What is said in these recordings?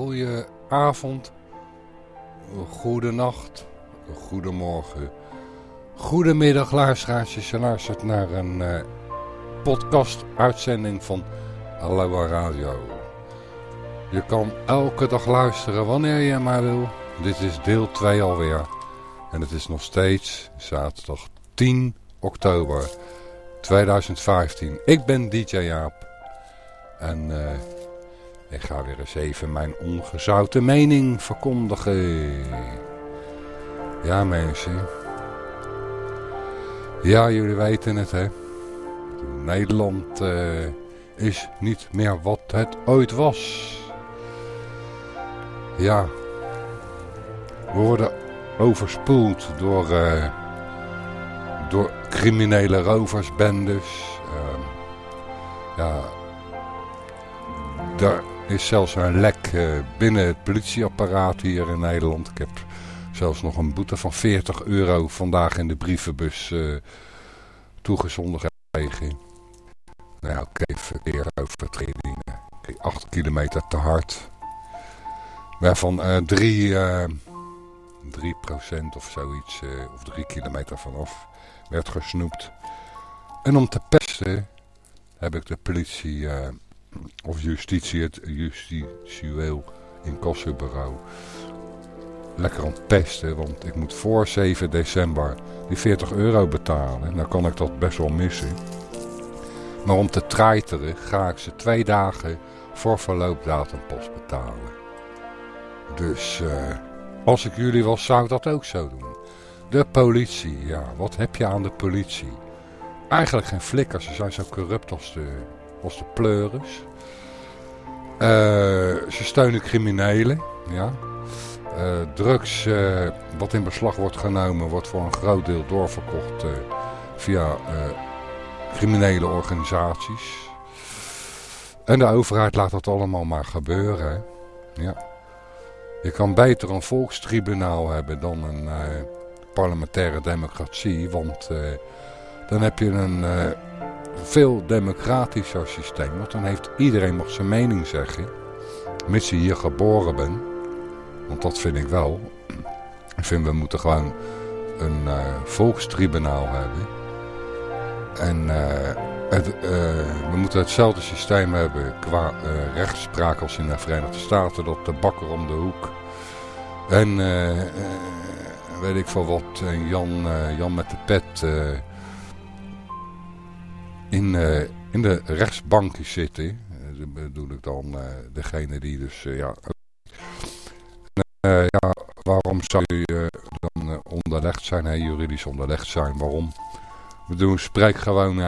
Ja, goeie avond, goede nacht, goedemorgen, goedemiddag luisteraars. Je luistert naar een uh, podcast-uitzending van Aloha Radio. Je kan elke dag luisteren wanneer je maar wil. Dit is deel 2 alweer. En het is nog steeds zaterdag 10 oktober 2015. Ik ben DJ Jaap. En... Uh, ik ga weer eens even mijn ongezouten mening verkondigen. Ja mensen. Ja, jullie weten het hè. Nederland uh, is niet meer wat het ooit was. Ja. We worden overspoeld door, uh, door criminele roversbendes. Uh, ja, daar is zelfs een lek uh, binnen het politieapparaat hier in Nederland. Ik heb zelfs nog een boete van 40 euro vandaag in de brievenbus uh, toegezonden gekregen. Nou ja, oké, okay, verkeersovertreding. Okay, 8 kilometer te hard. Waarvan uh, 3, uh, 3% of zoiets, of 3 kilometer vanaf, werd gesnoept. En om te pesten heb ik de politie of justitie, het justitieel incassobureau. Lekker aan pesten, want ik moet voor 7 december die 40 euro betalen. Nou kan ik dat best wel missen. Maar om te treiteren ga ik ze twee dagen voor verloopdatum pas betalen. Dus uh, als ik jullie was, zou ik dat ook zo doen. De politie, ja, wat heb je aan de politie? Eigenlijk geen flikkers, ze zijn zo corrupt als de als de pleuris. Uh, ze steunen criminelen. Ja. Uh, drugs uh, wat in beslag wordt genomen wordt voor een groot deel doorverkocht via criminele organisaties. En de overheid laat dat allemaal maar gebeuren. Ja. Je kan beter een volkstribunaal hebben dan een parlementaire democratie. Want dan heb je een veel democratischer systeem. Want dan heeft iedereen mag zijn mening zeggen. Mits je hier geboren bent. Want dat vind ik wel. Ik vind we moeten gewoon een uh, volkstribunaal hebben. En het, uh, we moeten hetzelfde systeem hebben qua rechtspraak als in de Verenigde Staten. Dat de bakker om de hoek. En weet ik veel wat, Jan, Jan met de pet in, uh, in de rechtsbankjes zitten. Uh, dat bedoel ik dan uh, degene die dus, ja... ja, waarom zou je dan onderlegd zijn, hè, juridisch onderlegd zijn? Waarom? We doen, spreek gewoon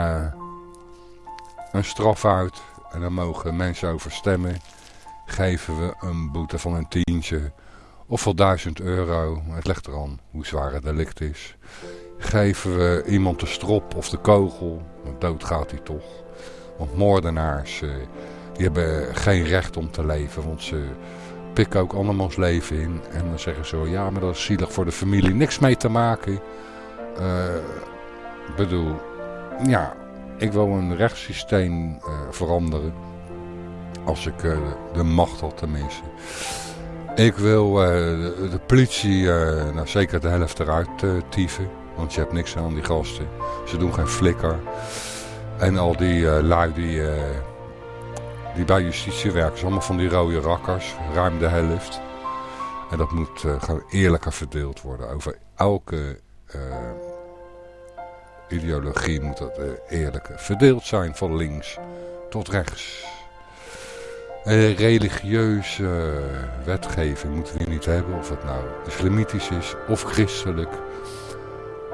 een straf uit en dan mogen mensen over stemmen. Geven we een boete van een tientje of voor duizend euro. Het ligt eraan hoe zwaar het delict is. Geven we iemand de strop of de kogel, dan dood gaat hij toch. Want moordenaars, eh, die hebben geen recht om te leven, want ze pikken ook andermans leven in. En dan zeggen ze, ja, maar dat is zielig voor de familie, niks mee te maken. Uh, bedoel, ja, ik wil een rechtssysteem uh, veranderen. Als ik de macht had tenminste. Ik wil de, de, politie, nou zeker de helft eruit tieven. Want je hebt niks aan die gasten. Ze doen geen flikker. En al die uh, lui die, uh, die bij justitie werken. allemaal van die rode rakkers. Ruim de helft. En dat moet uh, gewoon eerlijker verdeeld worden. Over elke ideologie moet dat eerlijker verdeeld zijn. Van links tot rechts. En religieuze wetgeving moeten we niet hebben. Of het nou islamitisch is of christelijk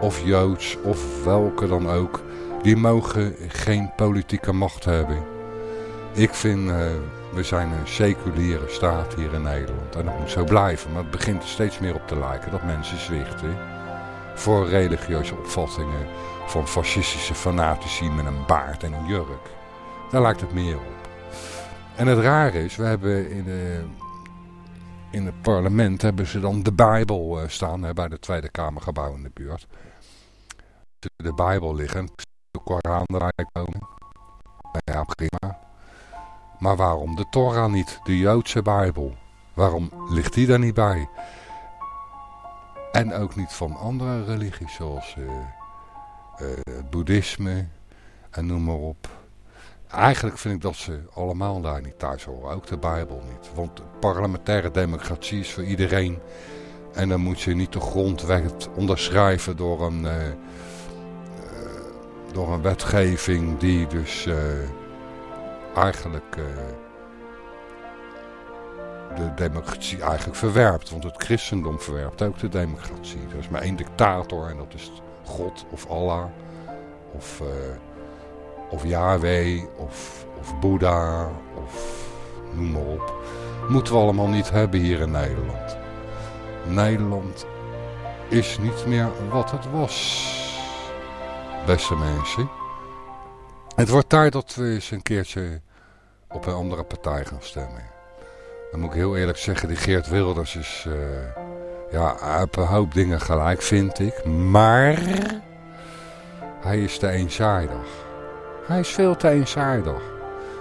of Joods of welke dan ook, die mogen geen politieke macht hebben. Ik vind, uh, we zijn een seculiere staat hier in Nederland en dat moet zo blijven. Maar het begint er steeds meer op te lijken dat mensen zwichten voor religieuze opvattingen van fascistische fanatici met een baard en een jurk. Daar lijkt het meer op. En het rare is, we hebben in, de, in het parlement hebben ze dan de Bijbel uh, staan hè, bij de Tweede Kamergebouw in de buurt. De Bijbel liggen, de Koran erbij komen. Ja, prima. Maar waarom de Torah niet, de Joodse Bijbel? Waarom ligt die daar niet bij? En ook niet van andere religies zoals uh, boeddhisme en noem maar op. Eigenlijk vind ik dat ze allemaal daar niet thuis horen. Ook de Bijbel niet. Want parlementaire democratie is voor iedereen. En dan moet je niet de grondwet onderschrijven door een, uh, uh, door een wetgeving die dus uh, eigenlijk de democratie eigenlijk verwerpt. Want het christendom verwerpt ook de democratie. Er is maar één dictator en dat is God of Allah of of Yahweh, of, of Boeddha, of noem maar op. Moeten we allemaal niet hebben hier in Nederland. Nederland is niet meer wat het was, beste mensen. Het wordt tijd dat we eens een keertje op een andere partij gaan stemmen. Dan moet ik heel eerlijk zeggen, die Geert Wilders is... Uh, ja, heeft een hoop dingen gelijk, vind ik. Maar hij is te eenzijdig. Hij is veel te eenzijdig.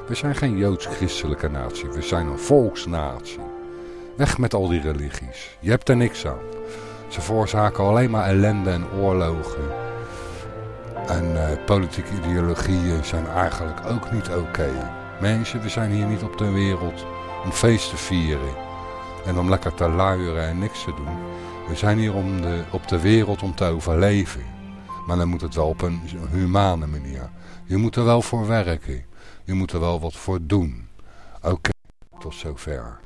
We zijn geen joods-christelijke natie. We zijn een volksnatie. Weg met al die religies. Je hebt er niks aan. Ze veroorzaken alleen maar ellende en oorlogen. En uh, politieke ideologieën zijn eigenlijk ook niet oké. Mensen, we zijn hier niet op de wereld om feest te vieren. En om lekker te luieren en niks te doen. We zijn hier om de, op de wereld om te overleven. Maar dan moet het wel op een humane manier. Je moet er wel voor werken. Je moet er wel wat voor doen. Oké, tot zover.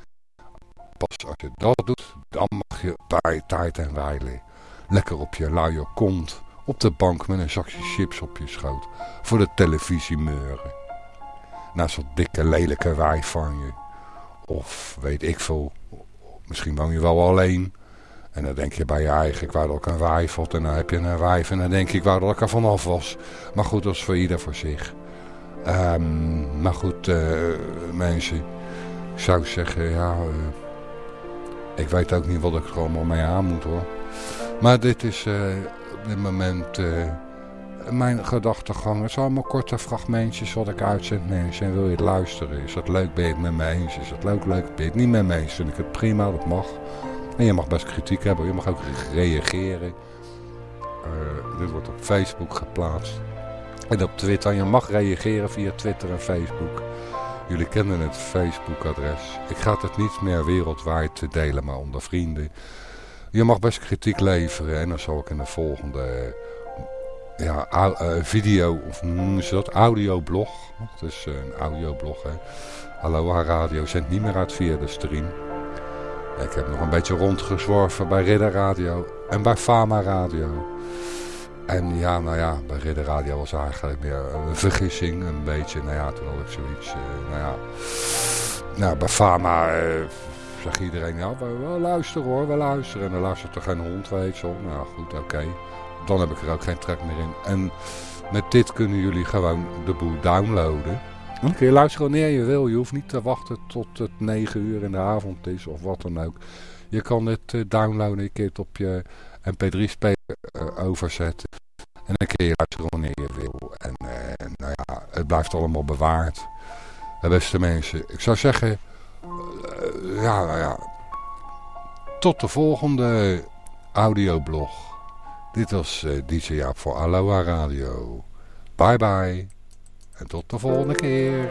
Pas als je dat doet, dan mag je bij tijd en wijlen. Lekker op je luie kont. Op de bank met een zakje chips op je schoot. Voor de televisie meuren. Naast dat dikke lelijke wijf van je. Of weet ik veel. Misschien woon je wel alleen. En dan denk je bij je eigen, ik wou dat ik een wijf had. En dan heb je een wijf en dan denk ik wou dat ik er vanaf was. Maar goed, dat is voor ieder voor zich. Um, maar goed, uh, mensen. Ik zou zeggen, ja... Uh, ik weet ook niet wat ik er allemaal mee aan moet hoor. Maar dit is uh, op dit moment mijn gedachtegang. Het zijn allemaal korte fragmentjes wat ik uitzend mensen. En wil je het luisteren? Is dat leuk? Ben je het met me eens? Is dat leuk? Leuk? Ben je het niet met me eens? Vind ik het prima? Dat mag. En je mag best kritiek hebben, je mag ook reageren. Uh, dit wordt op Facebook geplaatst. En op Twitter, je mag reageren via Twitter en Facebook. Jullie kennen het Facebook-adres. Ik ga het niet meer wereldwijd delen, maar onder vrienden. Je mag best kritiek leveren en dan zal ik in de volgende ja, uh, video, of noemen ze dat, audioblog. Het is een audioblog, hè. Aloha Radio zendt niet meer uit via de stream. Ik heb nog een beetje rondgezworven bij Ridder Radio en bij Fama Radio. En ja, nou ja, bij Ridder Radio was eigenlijk meer een vergissing, een beetje. Nou ja, toen had ik zoiets, uh, nou ja. Nou, bij Fama uh, zegt iedereen, ja, we, luisteren hoor, we luisteren. En dan luistert er geen hond, weet je. Nou goed, oké. Dan heb ik er ook geen trek meer in. En met dit kunnen jullie gewoon de boel downloaden. Dan kun je luisteren wanneer je wil. Je hoeft niet te wachten tot het 9 uur in de avond is of wat dan ook. Je kan het uh, downloaden, je kunt het op je mp3-speler uh, overzetten. En dan kun je luisteren wanneer je wil. En uh, nou ja, het blijft allemaal bewaard. Beste mensen. Ik zou zeggen, ja, nou ja. Tot de volgende audioblog. Dit was DJ Jaap voor Aloha Radio. Bye bye. En tot de volgende keer.